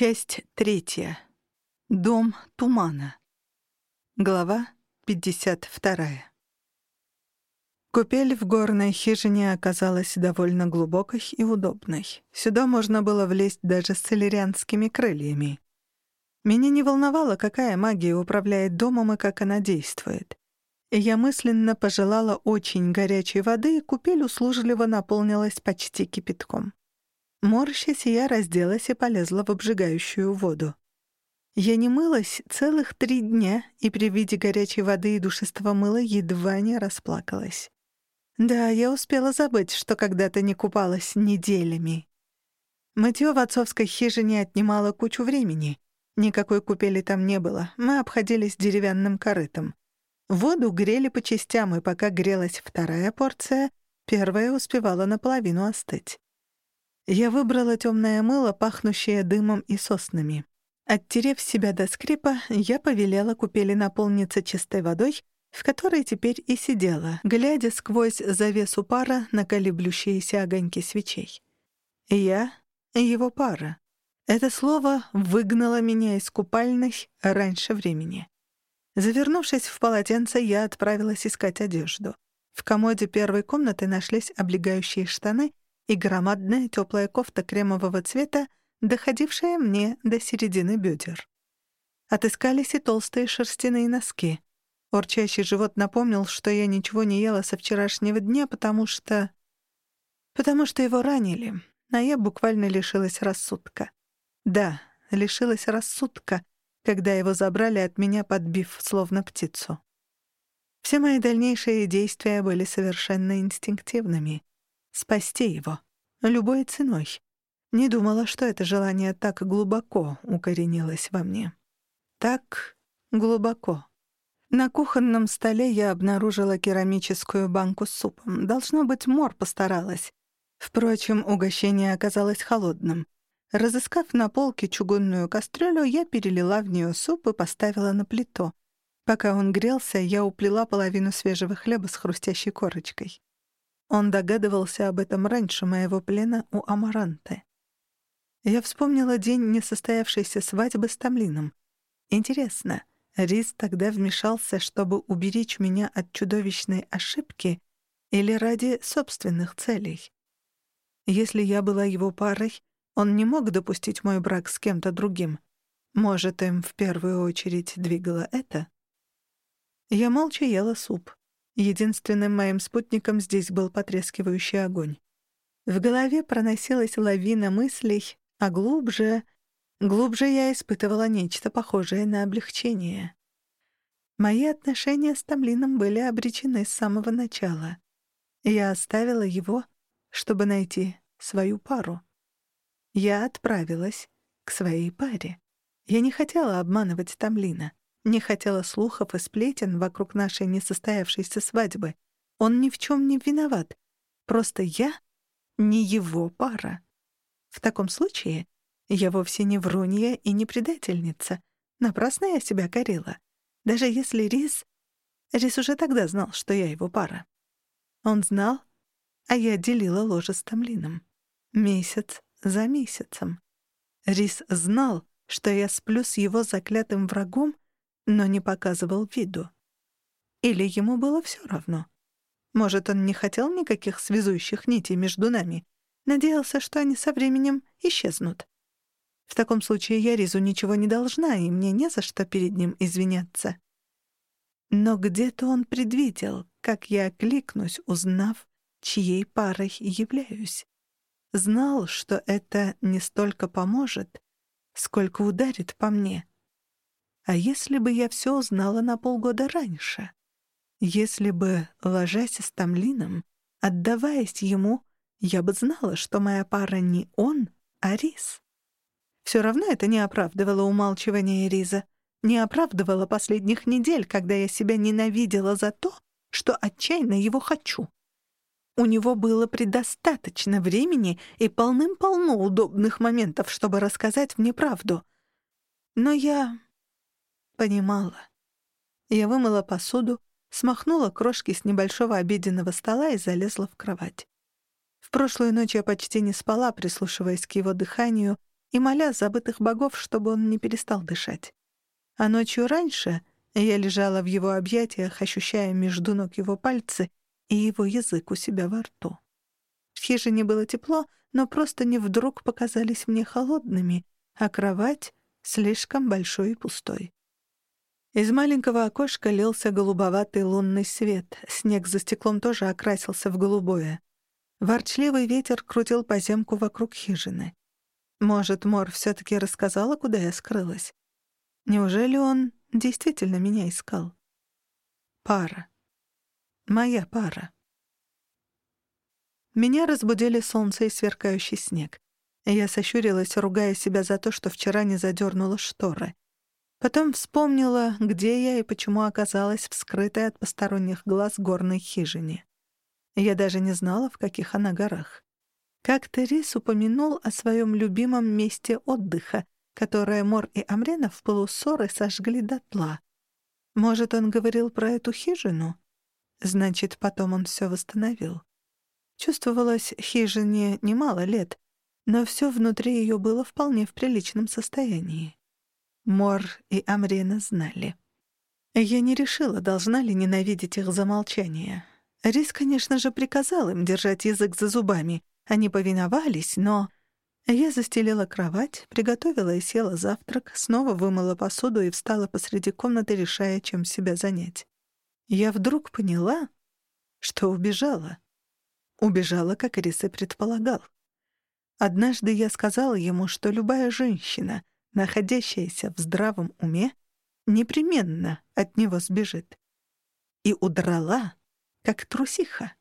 Часть третья. Дом тумана. Глава 52. Купель в горной хижине оказалась довольно глубокой и удобной. Сюда можно было влезть даже с целерианскими крыльями. Меня не волновало, какая магия управляет домом и как она действует. Я мысленно пожелала очень горячей воды, и купель услужливо наполнилась почти кипятком. Морщась, я разделась и полезла в обжигающую воду. Я не мылась целых три дня, и при виде горячей воды и душистого мыла едва не расплакалась. Да, я успела забыть, что когда-то не купалась неделями. Мытьё в отцовской хижине отнимало кучу времени. Никакой купели там не было, мы обходились деревянным корытом. Воду грели по частям, и пока грелась вторая порция, первая успевала наполовину остыть. Я выбрала темное мыло, пахнущее дымом и соснами. Оттерев себя до скрипа, я повелела купели наполниться чистой водой, в которой теперь и сидела, глядя сквозь завесу пара на колеблющиеся огоньки свечей. Я — его пара. Это слово выгнало меня из купальной раньше времени. Завернувшись в полотенце, я отправилась искать одежду. В комоде первой комнаты нашлись облегающие штаны и громадная теплая кофта кремового цвета, доходившая мне до середины бедер. Отыскались и толстые шерстяные носки. Урчащий живот напомнил, что я ничего не ела со вчерашнего дня, потому что... Потому что его ранили, а я буквально лишилась рассудка. Да, лишилась рассудка, когда его забрали от меня, подбив словно птицу. Все мои дальнейшие действия были совершенно инстинктивными спасти его. Любой ценой. Не думала, что это желание так глубоко укоренилось во мне. Так глубоко. На кухонном столе я обнаружила керамическую банку с супом. Должно быть, Мор постаралась. Впрочем, угощение оказалось холодным. Разыскав на полке чугунную кастрюлю, я перелила в нее суп и поставила на плиту. Пока он грелся, я уплела половину свежего хлеба с хрустящей корочкой. Он догадывался об этом раньше моего плена у Амаранты. Я вспомнила день несостоявшейся свадьбы с Тамлином. Интересно, Рис тогда вмешался, чтобы уберечь меня от чудовищной ошибки или ради собственных целей? Если я была его парой, он не мог допустить мой брак с кем-то другим. Может, им в первую очередь двигало это? Я молча ела суп. Единственным моим спутником здесь был потрескивающий огонь. В голове проносилась лавина мыслей, а глубже... Глубже я испытывала нечто похожее на облегчение. Мои отношения с Тамлином были обречены с самого начала. Я оставила его, чтобы найти свою пару. Я отправилась к своей паре. Я не хотела обманывать Тамлина. Не хотела слухов и сплетен вокруг нашей несостоявшейся свадьбы. Он ни в чем не виноват. Просто я не его пара. В таком случае я вовсе не врунья и не предательница. Напрасно я себя корила. Даже если Рис... Рис уже тогда знал, что я его пара. Он знал, а я делила ложе с Тамлином. Месяц за месяцем. Рис знал, что я сплю с его заклятым врагом — но не показывал виду. Или ему было все равно. Может, он не хотел никаких связующих нитей между нами, надеялся, что они со временем исчезнут. В таком случае я Ризу ничего не должна, и мне не за что перед ним извиняться. Но где-то он предвидел, как я окликнусь, узнав, чьей парой являюсь. Знал, что это не столько поможет, сколько ударит по мне. А если бы я все узнала на полгода раньше? Если бы, ложась с Тамлином, отдаваясь ему, я бы знала, что моя пара не он, а Рис. Все равно это не оправдывало умалчивание Риза, не оправдывало последних недель, когда я себя ненавидела за то, что отчаянно его хочу. У него было предостаточно времени и полным-полно удобных моментов, чтобы рассказать мне правду. Но я Понимала. Я вымыла посуду, смахнула крошки с небольшого обеденного стола и залезла в кровать. В прошлую ночь я почти не спала, прислушиваясь к его дыханию, и моля забытых богов, чтобы он не перестал дышать. А ночью раньше я лежала в его объятиях, ощущая между ног его пальцы и его язык у себя во рту. В хижине было тепло, но просто не вдруг показались мне холодными, а кровать — слишком большой и пустой. Из маленького окошка лился голубоватый лунный свет, снег за стеклом тоже окрасился в голубое. Ворчливый ветер крутил поземку вокруг хижины. Может, Мор все-таки рассказала, куда я скрылась? Неужели он действительно меня искал? Пара. Моя пара. Меня разбудили солнце и сверкающий снег. Я сощурилась, ругая себя за то, что вчера не задернула шторы. Потом вспомнила, где я и почему оказалась в скрытой от посторонних глаз горной хижине. Я даже не знала, в каких она горах. Как-то Рис упомянул о своем любимом месте отдыха, которое Мор и Амрена в полуссоры сожгли дотла. Может, он говорил про эту хижину? Значит, потом он все восстановил. Чувствовалось хижине немало лет, но все внутри ее было вполне в приличном состоянии. Мор и Амрена знали. Я не решила, должна ли ненавидеть их за молчание. Рис, конечно же, приказал им держать язык за зубами. Они повиновались, но... Я застелила кровать, приготовила и села завтрак, снова вымыла посуду и встала посреди комнаты, решая, чем себя занять. Я вдруг поняла, что убежала. Убежала, как Рис и предполагал. Однажды я сказала ему, что любая женщина, находящаяся в здравом уме, непременно от него сбежит. И удрала, как трусиха,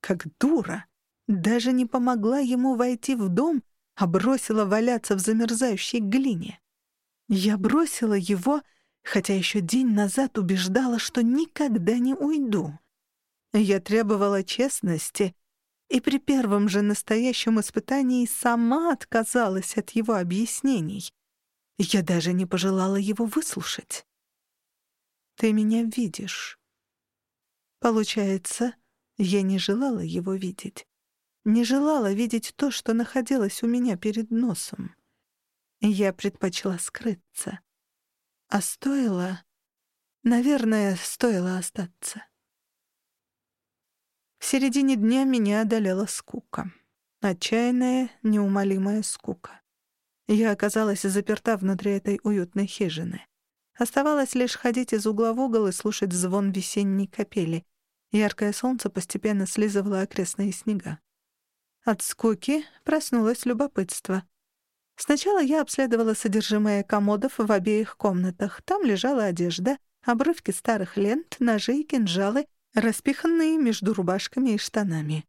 как дура. Даже не помогла ему войти в дом, а бросила валяться в замерзающей глине. Я бросила его, хотя еще день назад убеждала, что никогда не уйду. Я требовала честности, и при первом же настоящем испытании сама отказалась от его объяснений. Я даже не пожелала его выслушать. «Ты меня видишь», Получается, я не желала его видеть. Не желала видеть то, что находилось у меня перед носом. Я предпочла скрыться. А стоило... Наверное, стоило остаться. В середине дня меня одолела скука. Отчаянная, неумолимая скука. Я оказалась заперта внутри этой уютной хижины. Оставалось лишь ходить из угла в угол и слушать звон весенней капели. Яркое солнце постепенно слизывало окрестные снега. От скуки проснулось любопытство. Сначала я обследовала содержимое комодов в обеих комнатах. Там лежала одежда, обрывки старых лент, ножи и кинжалы, распиханные между рубашками и штанами.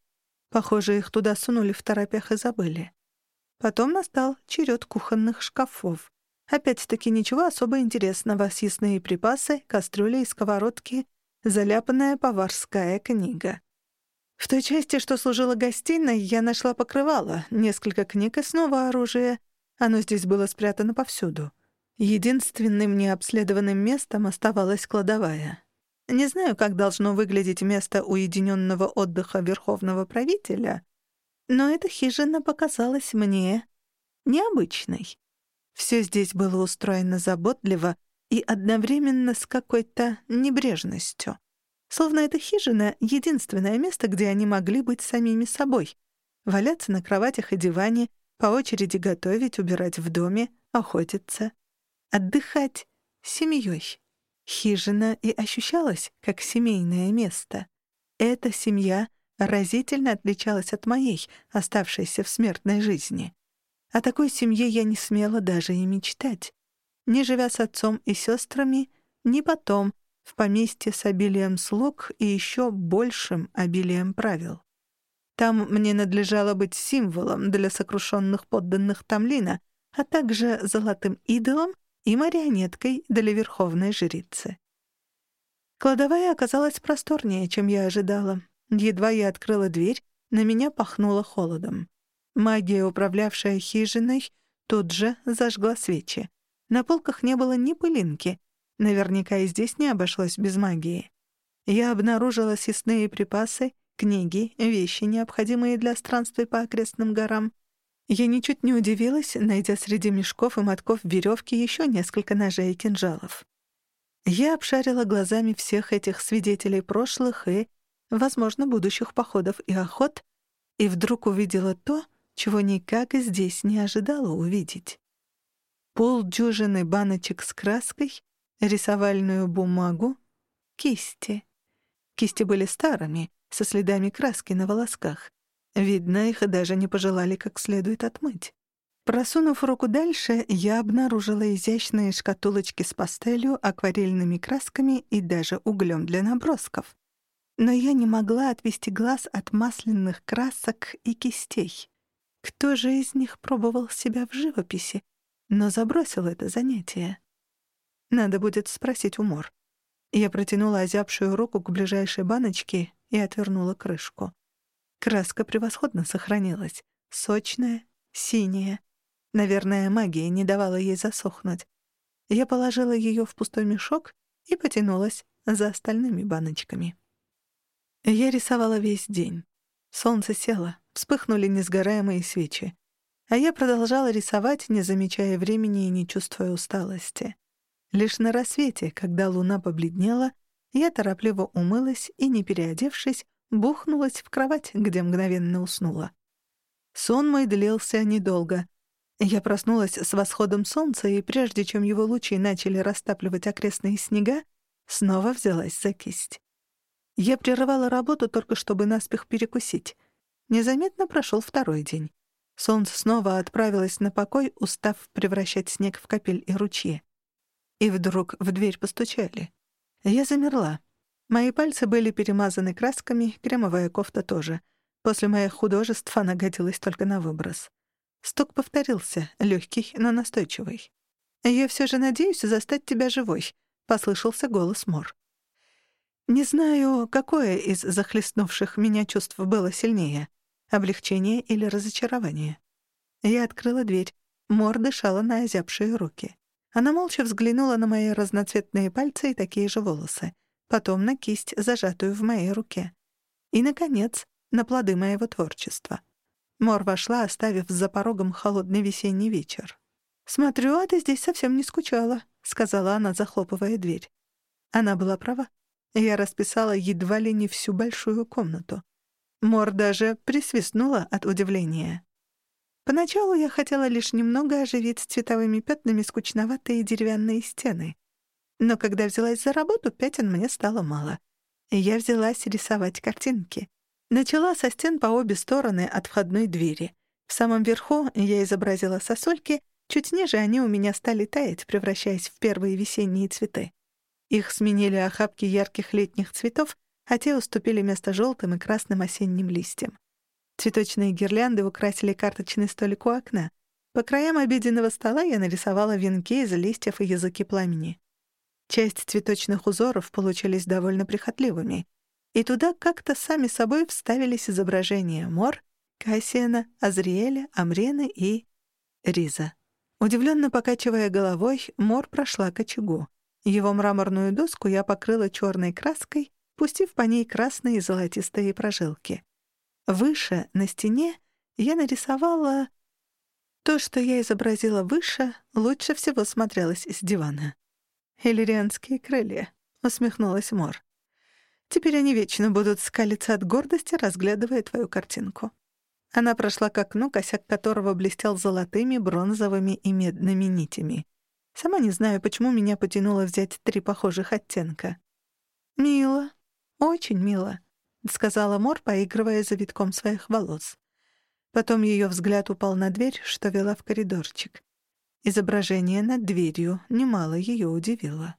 Похоже, их туда сунули в торопях и забыли. Потом настал черед кухонных шкафов. Опять-таки ничего особо интересного. Съестные припасы, кастрюли и сковородки, заляпанная поварская книга. В той части, что служила гостиной, я нашла покрывало, несколько книг и снова оружие. Оно здесь было спрятано повсюду. Единственным необследованным местом оставалась кладовая. Не знаю, как должно выглядеть место уединенного отдыха верховного правителя, но эта хижина показалась мне необычной. Все здесь было устроено заботливо и одновременно с какой-то небрежностью. Словно эта хижина — единственное место, где они могли быть самими собой. Валяться на кроватях и диване, по очереди готовить, убирать в доме, охотиться. Отдыхать семьей. Хижина и ощущалась как семейное место. Эта семья разительно отличалась от моей, оставшейся в смертной жизни. О такой семье я не смела даже и мечтать. Не живя с отцом и сестрами, ни потом, в поместье с обилием слуг и еще большим обилием правил. Там мне надлежало быть символом для сокрушенных подданных Тамлина, а также золотым идолом и марионеткой для верховной жрицы. Кладовая оказалась просторнее, чем я ожидала. Едва я открыла дверь, на меня пахнуло холодом. Магия, управлявшая хижиной, тут же зажгла свечи. На полках не было ни пылинки. Наверняка и здесь не обошлось без магии. Я обнаружила съестные припасы, книги, вещи, необходимые для странствий по окрестным горам. Я ничуть не удивилась, найдя среди мешков и мотков веревки еще несколько ножей и кинжалов. Я обшарила глазами всех этих свидетелей прошлых и, возможно, будущих походов и охот, и вдруг увидела то, чего никак и здесь не ожидала увидеть. Пол дюжины баночек с краской, рисовальную бумагу, кисти. Кисти были старыми, со следами краски на волосках. Видно, их даже не пожелали как следует отмыть. Просунув руку дальше, я обнаружила изящные шкатулочки с пастелью, акварельными красками и даже углем для набросков. Но я не могла отвести глаз от масляных красок и кистей. Кто же из них пробовал себя в живописи, но забросил это занятие? Надо будет спросить у Мор. Я протянула озябшую руку к ближайшей баночке и отвернула крышку. Краска превосходно сохранилась. Сочная, синяя. Наверное, магия не давала ей засохнуть. Я положила ее в пустой мешок и потянулась за остальными баночками. Я рисовала весь день. Солнце село, вспыхнули несгораемые свечи. А я продолжала рисовать, не замечая времени и не чувствуя усталости. Лишь на рассвете, когда луна побледнела, я торопливо умылась и, не переодевшись, бухнулась в кровать, где мгновенно уснула. Сон мой длился недолго. Я проснулась с восходом солнца, и прежде чем его лучи начали растапливать окрестные снега, снова взялась за кисть. Я прерывала работу только чтобы наспех перекусить. Незаметно прошел второй день. Солнце снова отправилось на покой, устав превращать снег в капель и ручьи. И вдруг в дверь постучали. Я замерла. Мои пальцы были перемазаны красками, кремовая кофта тоже. После моих художеств она годилась только на выброс. Стук повторился, легкий, но настойчивый. «Я все же надеюсь застать тебя живой», — послышался голос Мор. Не знаю, какое из захлестнувших меня чувств было сильнее — облегчение или разочарование. Я открыла дверь. Мор дышала на озябшие руки. Она молча взглянула на мои разноцветные пальцы и такие же волосы потом на кисть, зажатую в моей руке. И, наконец, на плоды моего творчества. Мор вошла, оставив за порогом холодный весенний вечер. «Смотрю, а ты здесь совсем не скучала», — сказала она, захлопывая дверь. Она была права. Я расписала едва ли не всю большую комнату. Мор даже присвистнула от удивления. Поначалу я хотела лишь немного оживить цветовыми пятнами скучноватые деревянные стены. Но когда взялась за работу, пятен мне стало мало. Я взялась рисовать картинки. Начала со стен по обе стороны от входной двери. В самом верху я изобразила сосульки, чуть ниже они у меня стали таять, превращаясь в первые весенние цветы. Их сменили охапки ярких летних цветов, а те уступили место желтым и красным осенним листьям. Цветочные гирлянды украсили карточный столик у окна. По краям обеденного стола я нарисовала венки из листьев и языки пламени. Часть цветочных узоров получились довольно прихотливыми, и туда как-то сами собой вставились изображения Мор, Кассиана, Азриэля, Амрены и Риза. Удивленно покачивая головой, Мор прошла к очагу. Его мраморную доску я покрыла черной краской, пустив по ней красные и золотистые прожилки. Выше, на стене, я нарисовала... То, что я изобразила выше, лучше всего смотрелось с дивана. «Иллирианские крылья», — усмехнулась Мор. «Теперь они вечно будут скалиться от гордости, разглядывая твою картинку». Она прошла к окну, косяк которого блестел золотыми, бронзовыми и медными нитями. Сама не знаю, почему меня потянуло взять три похожих оттенка. «Мило, очень мило», — сказала Мор, поигрывая завитком своих волос. Потом ее взгляд упал на дверь, что вела в коридорчик. Изображение над дверью немало ее удивило.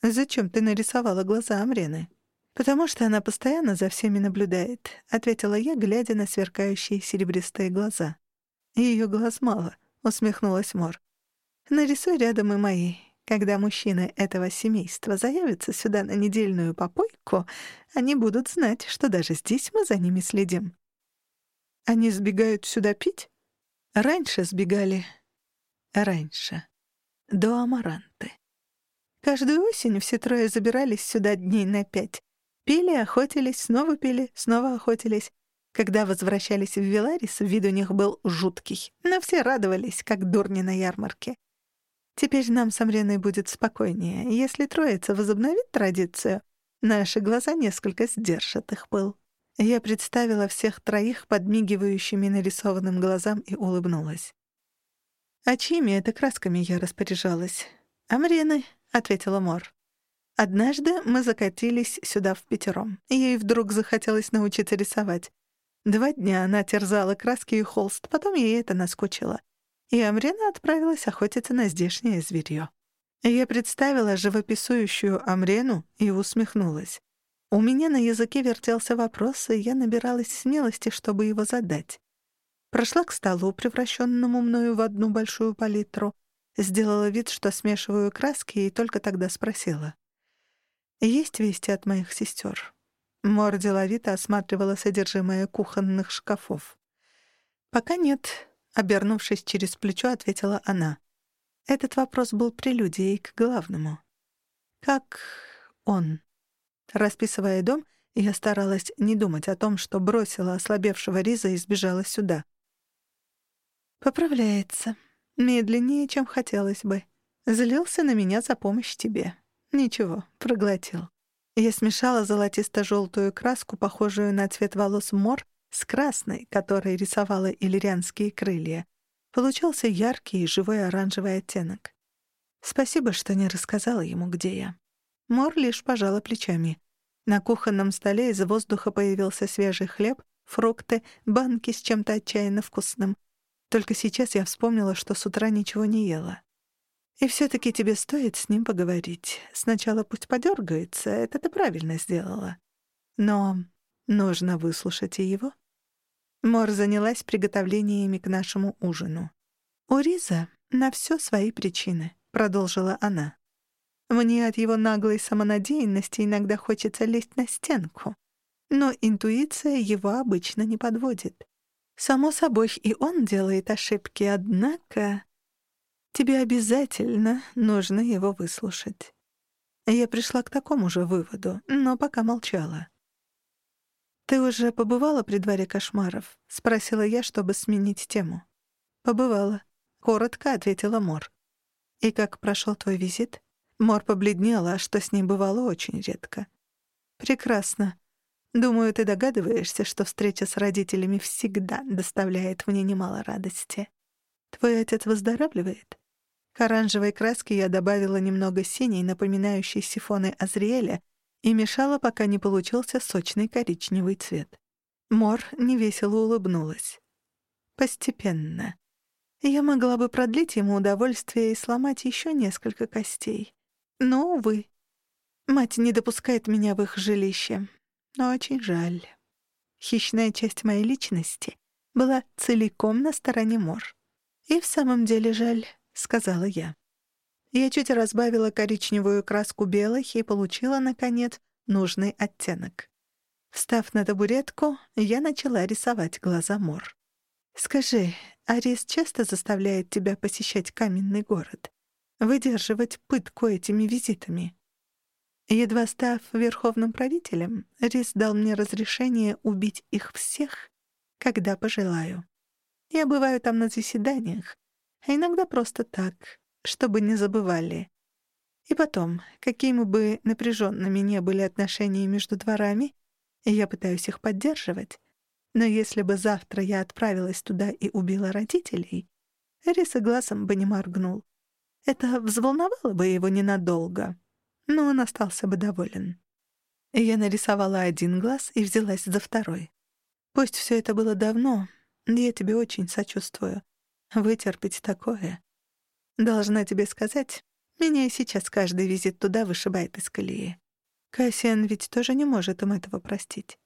«Зачем ты нарисовала глаза Амрены?» «Потому что она постоянно за всеми наблюдает», — ответила я, глядя на сверкающие серебристые глаза. «Ее глаз мало», — усмехнулась Мор. «Нарисуй рядом и мои. Когда мужчины этого семейства заявятся сюда на недельную попойку, они будут знать, что даже здесь мы за ними следим». «Они сбегают сюда пить?» «Раньше сбегали, раньше, до Амаранты. Каждую осень все трое забирались сюда дней на пять. Пили, охотились, снова пили, снова охотились. Когда возвращались в Виларис, вид у них был жуткий, но все радовались, как дурни на ярмарке. Теперь нам с Амреной будет спокойнее. Если троица возобновит традицию, наши глаза несколько сдержат их пыл. Я представила всех троих подмигивающими нарисованным глазам и улыбнулась. «А чьими это красками я распоряжалась?» «Амрены», — ответила Мор. «Однажды мы закатились сюда в пятером. Ей вдруг захотелось научиться рисовать. Два дня она терзала краски и холст, потом ей это наскучило. И Амрена отправилась охотиться на здешнее зверьё. Я представила живописующую Амрену и усмехнулась. У меня на языке вертелся вопрос, и я набиралась смелости, чтобы его задать. Прошла к столу, превращенному мною в одну большую палитру, сделала вид, что смешиваю краски, и только тогда спросила. «Есть вести от моих сестер?» Мор деловито осматривала содержимое кухонных шкафов. «Пока нет», — обернувшись через плечо, ответила она. Этот вопрос был прелюдией к главному. «Как он?» Расписывая дом, я старалась не думать о том, что бросила ослабевшего Риза и сбежала сюда. «Поправляется. Медленнее, чем хотелось бы. Злился на меня за помощь тебе. Ничего, проглотил». Я смешала золотисто-желтую краску, похожую на цвет волос мор, с красной, которой рисовала иллирианские крылья. Получился яркий и живой оранжевый оттенок. Спасибо, что не рассказала ему, где я. Мор лишь пожала плечами. На кухонном столе из воздуха появился свежий хлеб, фрукты, банки с чем-то отчаянно вкусным. Только сейчас я вспомнила, что с утра ничего не ела. И все-таки тебе стоит с ним поговорить. Сначала пусть подергается, это ты правильно сделала. Но нужно выслушать и его. Мор занялась приготовлениями к нашему ужину. «У Риза на все свои причины», — продолжила она. Мне от его наглой самонадеянности иногда хочется лезть на стенку. Но интуиция его обычно не подводит. Само собой, и он делает ошибки, однако... Тебе обязательно нужно его выслушать. Я пришла к такому же выводу, но пока молчала. «Ты уже побывала при дворе кошмаров?» — спросила я, чтобы сменить тему. «Побывала», — коротко ответила Мор. «И как прошел твой визит?» Мор побледнела, что с ней бывало очень редко. «Прекрасно. Думаю, ты догадываешься, что встреча с родителями всегда доставляет мне немало радости. Твой отец выздоравливает?» К оранжевой краске я добавила немного синей, напоминающей сифоны Азриэля, и мешала, пока не получился сочный коричневый цвет. Мор невесело улыбнулась. «Постепенно. Я могла бы продлить ему удовольствие и сломать еще несколько костей. Но, увы, мать не допускает меня в их жилище. Но очень жаль. Хищная часть моей личности была целиком на стороне Мор. И в самом деле жаль, — сказала я. Я чуть разбавила коричневую краску белой и получила, наконец, нужный оттенок. Встав на табуретку, я начала рисовать глаза Мор. «Скажи, Арис часто заставляет тебя посещать каменный город? выдерживать пытку этими визитами. Едва став верховным правителем, Рис дал мне разрешение убить их всех, когда пожелаю. Я бываю там на заседаниях, а иногда просто так, чтобы не забывали. И потом, какими бы напряженными не были отношения между дворами, я пытаюсь их поддерживать, но если бы завтра я отправилась туда и убила родителей, Рис и глазом бы не моргнул. Это взволновало бы его ненадолго, но он остался бы доволен. Я нарисовала один глаз и взялась за второй. Пусть все это было давно, я тебе очень сочувствую. Вытерпеть такое. Должна тебе сказать, меня и сейчас каждый визит туда вышибает из колеи. Кассиан ведь тоже не может им этого простить.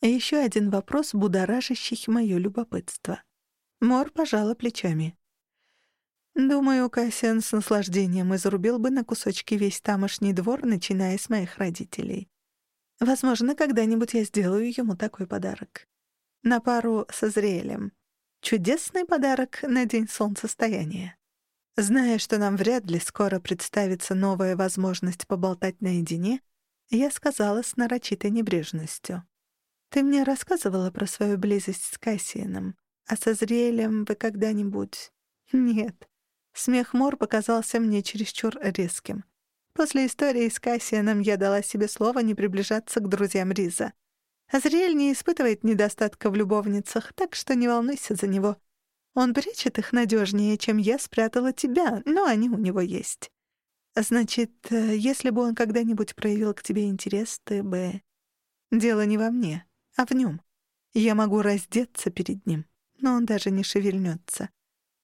И еще один вопрос, будоражащий мое любопытство. Мор пожала плечами. Думаю, Кассиан с наслаждением изрубил бы на кусочки весь тамошний двор, начиная с моих родителей. Возможно, когда-нибудь я сделаю ему такой подарок. На пару со Зрелем. Чудесный подарок на день солнцестояния. Зная, что нам вряд ли скоро представится новая возможность поболтать наедине, я сказала с нарочитой небрежностью. «Ты мне рассказывала про свою близость с Кассианом. А со Зриэлем вы когда-нибудь...» «Нет». Смех Мор показался мне чересчур резким. После истории с Кассианом я дала себе слово не приближаться к друзьям Риза. Азриэль не испытывает недостатка в любовницах, так что не волнуйся за него. Он прячет их надежнее, чем я спрятала тебя, но они у него есть. Значит, э, если бы он когда-нибудь проявил к тебе интерес, ты бы... Дело не во мне, а в нем. Я могу раздеться перед ним, но он даже не шевельнется.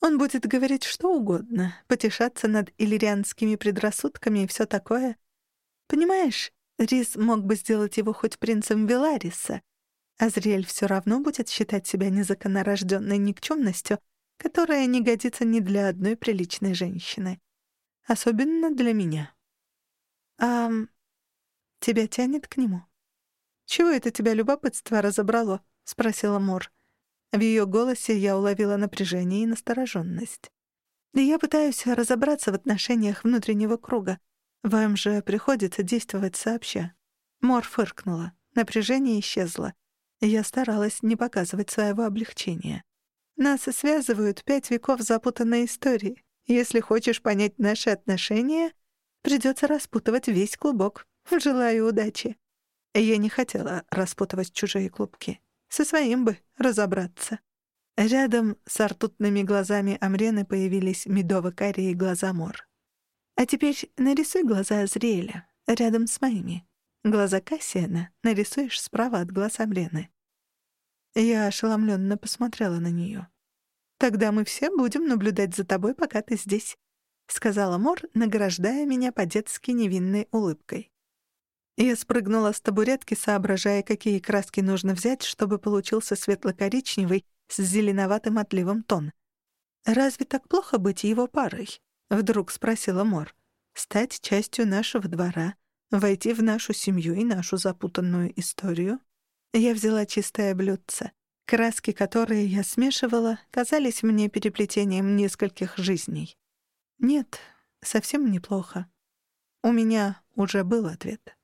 Он будет говорить что угодно, потешаться над иллирианскими предрассудками и всё такое. Понимаешь, Рис мог бы сделать его хоть принцем Велариса. Азриэль всё равно будет считать себя незаконнорождённой никчёмностью, которая не годится ни для одной приличной женщины. Особенно для меня. А тебя тянет к нему? Чего это тебя любопытство разобрало? спросила Мор. В ее голосе я уловила напряжение и настороженность. «Я пытаюсь разобраться в отношениях внутреннего круга. Вам же приходится действовать сообща». Мор фыркнула. Напряжение исчезло. Я старалась не показывать своего облегчения. Нас связывают пять веков запутанной истории. Если хочешь понять наши отношения, придется распутывать весь клубок. Желаю удачи. Я не хотела распутывать чужие клубки. Со своим бы разобраться. Рядом с ртутными глазами Амрены появились медово-карие глаза Мор. «А теперь нарисуй глаза Азриэля рядом с моими. Глаза Кассиана нарисуешь справа от глаз Амрены». Я ошеломленно посмотрела на нее. «Тогда мы все будем наблюдать за тобой, пока ты здесь», — сказала Мор, награждая меня по-детски невинной улыбкой. Я спрыгнула с табуретки, соображая, какие краски нужно взять, чтобы получился светло-коричневый с зеленоватым отливом тон. «Разве так плохо быть его парой?» — вдруг спросила Мор. «Стать частью нашего двора, войти в нашу семью и нашу запутанную историю?» Я взяла чистое блюдце. Краски, которые я смешивала, казались мне переплетением нескольких жизней. Нет, совсем неплохо. У меня уже был ответ.